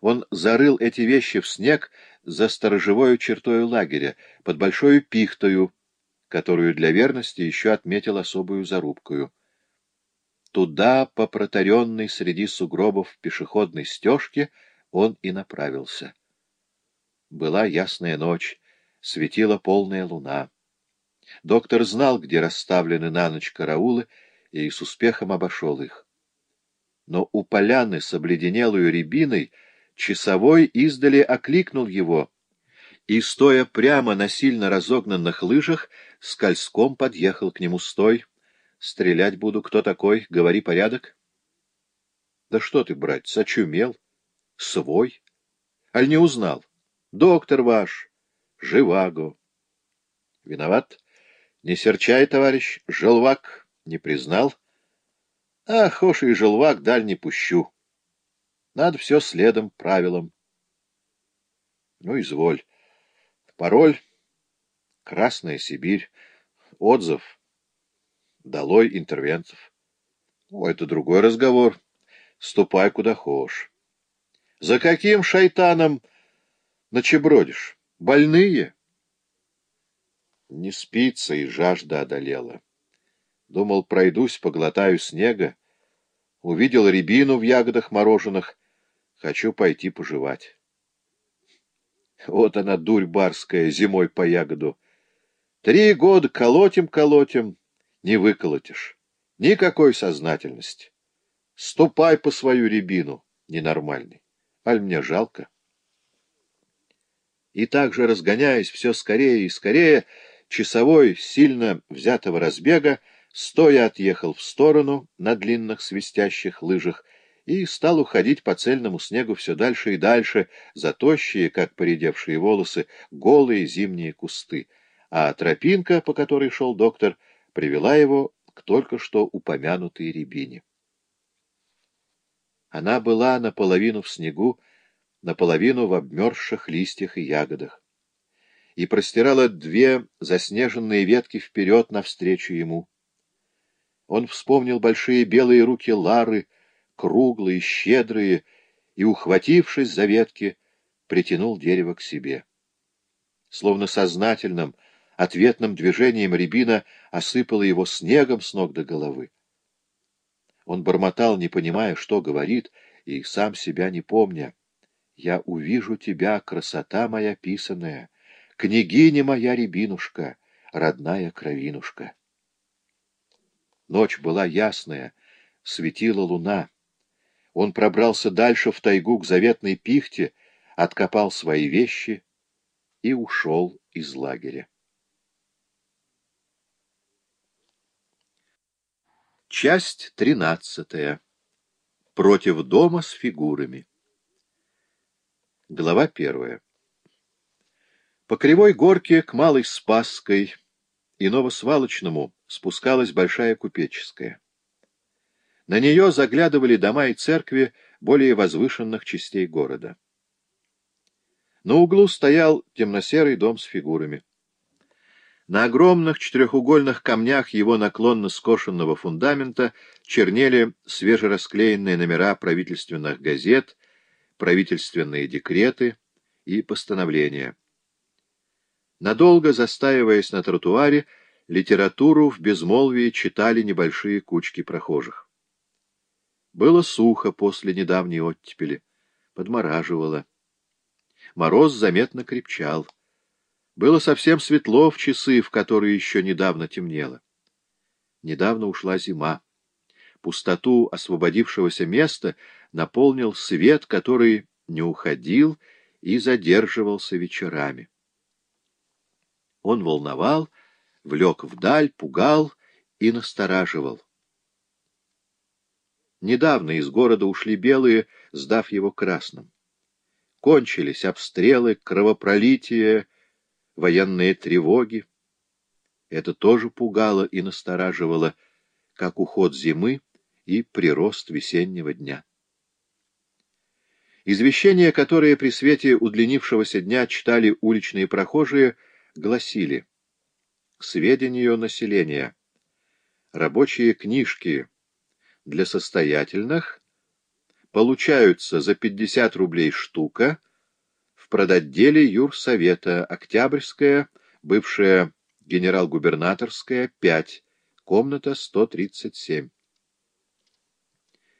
Он зарыл эти вещи в снег за сторожевой чертой лагеря, под большой пихтою, которую для верности еще отметил особую зарубкою. Туда, по протаренной среди сугробов пешеходной стежке, он и направился. Была ясная ночь, светила полная луна. Доктор знал, где расставлены на ночь караулы, и с успехом обошел их. Но у поляны с обледенелую рябиной часовой издали окликнул его, и, стоя прямо на сильно разогнанных лыжах, скользком подъехал к нему. «Стой! Стрелять буду. Кто такой? Говори порядок». «Да что ты, брать, сочумел? Свой? Аль не узнал? Доктор ваш, Живаго». «Виноват?» Не серчай, товарищ, желвак не признал. Ах, и желвак даль не пущу. Надо все следом, правилам. Ну, изволь. Пароль — Красная Сибирь. Отзыв — Долой интервентов. О, это другой разговор. Ступай куда хочешь. За каким шайтаном ночебродишь? Больные? — не спится, и жажда одолела. Думал, пройдусь, поглотаю снега. Увидел рябину в ягодах мороженых. Хочу пойти пожевать. Вот она, дурь барская, зимой по ягоду. Три года колотим-колотим, не выколотишь. Никакой сознательности. Ступай по свою рябину, ненормальный. Аль мне жалко. И так же, разгоняясь все скорее и скорее, Часовой, сильно взятого разбега, стоя отъехал в сторону на длинных свистящих лыжах и стал уходить по цельному снегу все дальше и дальше, за тощие, как поредевшие волосы, голые зимние кусты, а тропинка, по которой шел доктор, привела его к только что упомянутой рябине. Она была наполовину в снегу, наполовину в обмерзших листьях и ягодах и простирала две заснеженные ветки вперед навстречу ему. Он вспомнил большие белые руки Лары, круглые, щедрые, и, ухватившись за ветки, притянул дерево к себе. Словно сознательным, ответным движением рябина осыпала его снегом с ног до головы. Он бормотал, не понимая, что говорит, и сам себя не помня. «Я увижу тебя, красота моя писаная!» Княгиня моя рябинушка, родная кровинушка. Ночь была ясная, светила луна. Он пробрался дальше в тайгу к заветной пихте, откопал свои вещи и ушел из лагеря. Часть тринадцатая. Против дома с фигурами. Глава первая. По кривой горке к Малой Спасской и Новосвалочному спускалась Большая Купеческая. На нее заглядывали дома и церкви более возвышенных частей города. На углу стоял темно-серый дом с фигурами. На огромных четырехугольных камнях его наклонно скошенного фундамента чернели свежерасклеенные номера правительственных газет, правительственные декреты и постановления. Надолго застаиваясь на тротуаре, литературу в безмолвии читали небольшие кучки прохожих. Было сухо после недавней оттепели, подмораживало. Мороз заметно крепчал. Было совсем светло в часы, в которые еще недавно темнело. Недавно ушла зима. Пустоту освободившегося места наполнил свет, который не уходил и задерживался вечерами. Он волновал, влек вдаль, пугал и настораживал. Недавно из города ушли белые, сдав его красным. Кончились обстрелы, кровопролитие, военные тревоги. Это тоже пугало и настораживало, как уход зимы и прирост весеннего дня. Извещения, которые при свете удлинившегося дня читали уличные прохожие, — гласили «К сведению населения. Рабочие книжки для состоятельных получаются за 50 рублей штука в продотделе юрсовета Октябрьская, бывшая генерал-губернаторская, 5, комната 137.